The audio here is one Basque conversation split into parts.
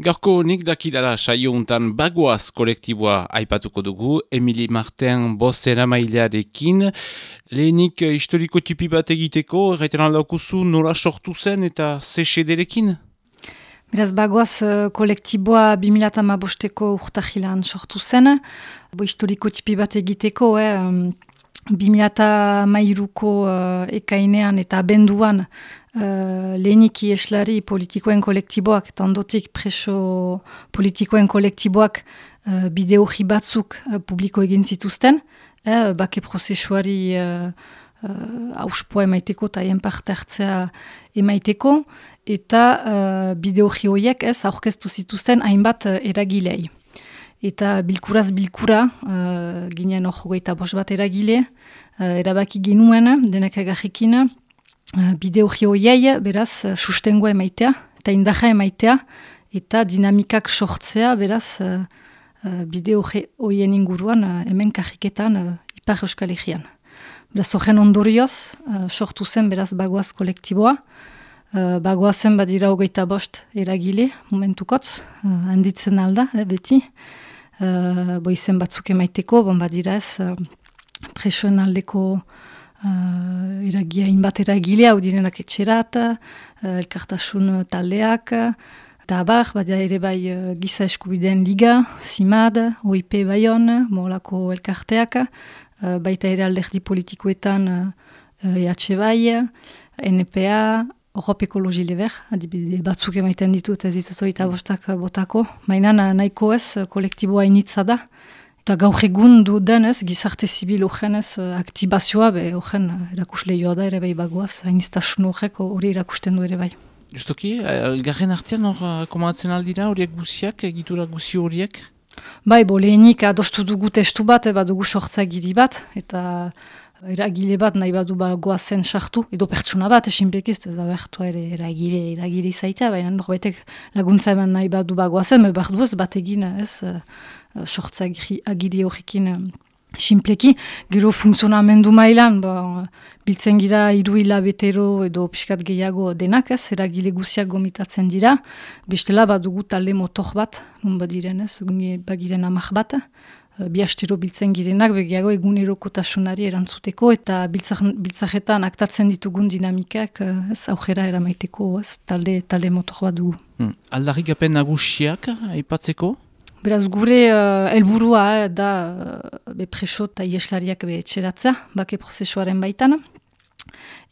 Gaurko nik dakidara saio untan bagoaz kolektiboa aipatuko dugu, Emili Marten bozera mailearekin, lehenik eh, historiko tipi bat egiteko, erraiten aldaukuzu nola sortu zen eta zesederekin? Beraz, bagoaz uh, kolektiboa 2008ko urtahilan sortu zen, bo historiko tipi bat egiteko, eh, um, 2008ko uh, ekainean eta benduan Uh, lehenik ieslari politikoen kolektiboak eta ondotik preso politikoen kolektiboak uh, bideo batzuk uh, publiko egin zituzten, eh, bake prozesuari uh, uh, auspoa emaiteko eta hien parte hartzea emaiteko, eta uh, bideo horiek ez aurkeztu zituzten hainbat uh, eragilei. Eta bilkuraz bilkura, uh, ginen hor eta bos bat eragile, uh, erabaki ginuen, denak agarrikin, Eh, bideo horiei beraz eh, sustengoa emaitea eta indaja emaitea eta dinamikak sortzea beraz uh, bideo horien inguruan hemen kajiketan uh, ipar euskal egian. Beraz horren ondorioz sortu zen beraz bagoaz kolektiboa. Bagoazen badira hogeita bost eragile momentukotz, handitzen alda, eh, beti. Boizen batzuk emaiteko, bon badira ez presoen aldeko uh, iragia inbat eragile hau direnak etxerat, uh, elkartasun taldeak, eta abar, badia ere bai uh, giza eskubideen liga, simad, OIP baion, molako elkarteak, uh, baita ere alderdi politikoetan uh, EH bai, NPA, Europe Ekologi Leber, adibide batzuk emaiten ditut ez ditut oita bostak botako, mainan nahiko ez kolektiboa initza da, Eta gaur egun du denez, gizarte zibil ogenez uh, aktibazioa, be ogen uh, erakusle joa da ere bai bagoaz, hainiztasun horrek hori erakusten du ere bai. Justoki, elgarren artean hor komatzen aldira horiek guziak, egitura guzi horiek? Bai, bo lehenik adostu dugu testu bat, eba dugu sortza gidi bat, eta eragile bat nahi badu ba goazen sartu, edo pertsona bat esinpekiz, ez da bertu ere eragile, eragile izaitea, baina norbaitek laguntza eman nahi badu ba goazen, behar ez bat egin, ez, uh, sortza agidi horrekin uh, simpleki, gero funtzionamendu mailan, ba, biltzen gira iru hilabetero edo piskat gehiago denak ez, eragile guziak gomitatzen dira, bestela bat dugu talde motor bat, nun badiren ez, bagiren amak bat, biastero biltzen girenak, begiago egunerokotasunari erantzuteko, eta biltzaketan aktatzen ditugun dinamikak, ez, aujera eramaiteko, ez, talde, talde motor bat dugu. Hmm. Aldarrik apen nagusiak, aipatzeko? Beraz, gure uh, elburua eh, da uh, be preso eta ieslariak be etxeratza, bake prozesuaren baitan.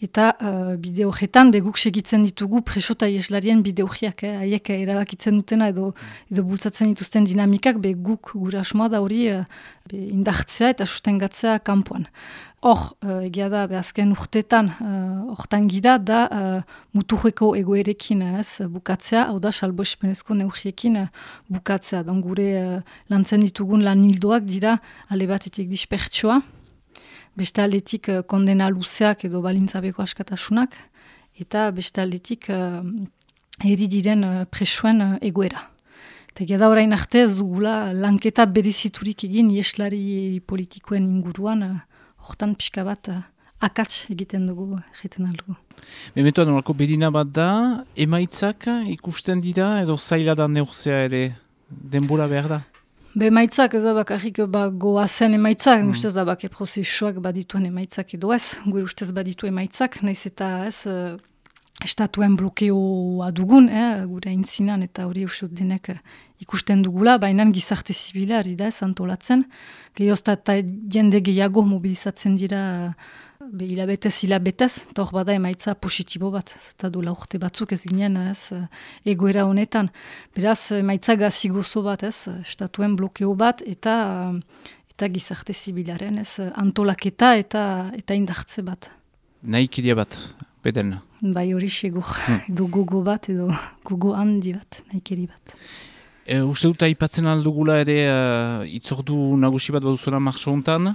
Eta uh, bideo jetan, beguk segitzen ditugu preso eta ieslarien bideo jiak, eh? haiek erabakitzen dutena edo, edo bultzatzen dituzten dinamikak, beguk gure asmoa da hori uh, indartzea eta sustengatzea kanpoan. Hor, uh, egia da, behazken urtetan, uh, hortan gira, da uh, muturreko egoerekin ez, bukatzea, hau da, salbo espenezko neugiekin uh, bukatzea. Don gure uh, lantzen ditugun lan hildoak dira, ale batetik dispertsoa, beste aletik uh, kondena luzeak edo balintzabeko askatasunak, eta beste aletik uh, eri diren uh, presuen uh, egoera. Eta egia da orain arte ez dugula lanketa bereziturik egin ieslari politikoen inguruan, hortan pixka bat uh, akats egiten dugu, egiten aldugu. Mementoa nolako bedina bat da, emaitzak ikusten dira edo zaila da neurzea ere denbora behar da? Be emaitzak ez da bakarrik ba, goazen emaitzak, mm. ustez da bake prozesuak badituen emaitzak edo ez, gure ustez baditu emaitzak, nahiz eta ez, uh, estatuen blokeoa dugun, eh, gure intzinan eta hori usut denek eh, ikusten dugula, baina gizarte zibila ari da ez antolatzen. Gehiozta eta jende gehiago mobilizatzen dira be, hilabetez, hilabetez, eta hor bada emaitza positibo bat, eta du laurte batzuk ez ginen ez, eh, egoera honetan. Beraz, emaitza gazigozo bat ez, estatuen blokeo bat, eta eta gizarte zibilaren ez, antolaketa eta eta indartze bat. Nahi bat, beden? Bai hori segur, hmm. edo gogo bat, edo gogo handi bat, nahi bat. E, uste dut aipatzen aldugula ere uh, itzordu nagusi bat baduzuna martxo hontan?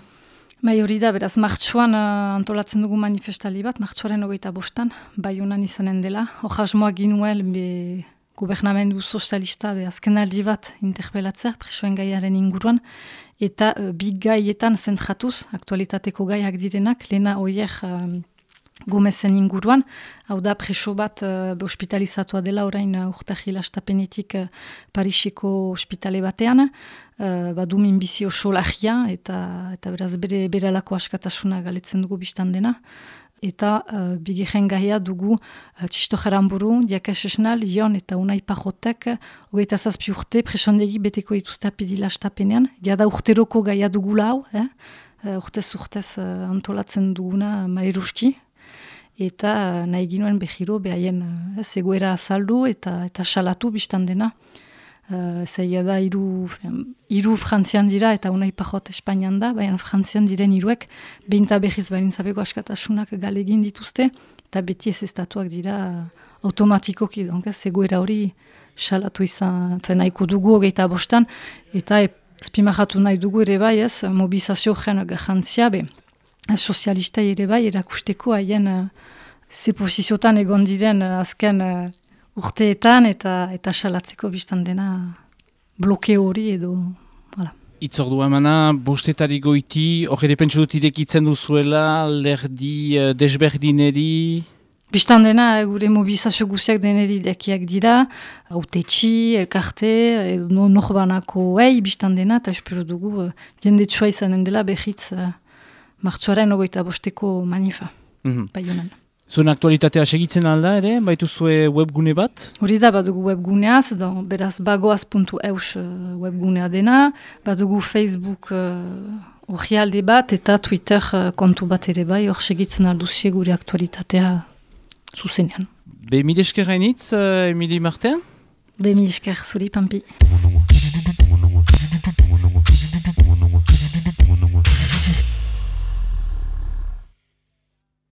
Bai hori da, beraz, martxoan uh, antolatzen dugu manifestali bat, martxoaren ogeita bostan, bai honan izanen dela. Hojasmoa ginuel, be gubernamendu sozialista, be azken aldi bat interpelatzea, presoen gaiaren inguruan, eta uh, bi gaietan zentratuz, aktualitateko gaiak direnak, lena oier gomezen inguruan, hau da preso bat uh, hospitalizatua dela orain uh, urtahila estapenetik uh, Pariseko ospitale batean, uh, badu minbizi oso lagia eta, eta beraz bere, bere alako askatasuna galetzen dugu biztan dena. Eta uh, bigiren gaia dugu uh, txisto jaramburu, diakes esnal, ion eta unai pajotek, hogeita zazpi urte presondegi beteko ituzte apidila estapenean, jada urteroko gaia dugula hau, eh? Urtez urtez antolatzen duguna mairuski, eta nahi ginoen behiro behaien ez egoera azaldu eta eta salatu biztan dena. Uh, da iru, iru frantzian dira eta unai pajot Espainian da, baina frantzian diren iruek behinta behiz bain zabeko askatasunak galegin dituzte eta beti ez estatuak dira automatikoki, donk ez egoera hori salatu izan, nahiko dugu hogeita bostan. Eta e, nahi dugu ere bai ez, mobilizazio gen garrantzia be sozialista ere bai erakusteko haien uh, ze posiziotan egon diren uh, azken uh, urteetan eta eta salatzeko biztan dena bloke hori edo voilà. Itzordu emana, bostetari goiti, hori depentsu dut idekitzen duzuela, lerdi uh, desberdineri? Bistan dena, gure mobilizazio guziak deneri dekiak dira, autetxi, elkarte, edo norbanako ei, bistan dena, eta espero dugu, uh, jende txua izanen dela behitz, uh, martxoaren ogoita bosteko manifa. Mm -hmm. Bai Zuen aktualitatea segitzen alda ere, baitu zue webgune bat? Hori da, badugu webguneaz, do, beraz bagoaz.eus uh, webgunea dena, badugu Facebook uh, bat eta Twitter uh, kontu bat ere bai, hor segitzen alduzie gure aktualitatea zuzenean. Be milesker hainitz, uh, Emili Marten? Be milesker, zuri, pampi.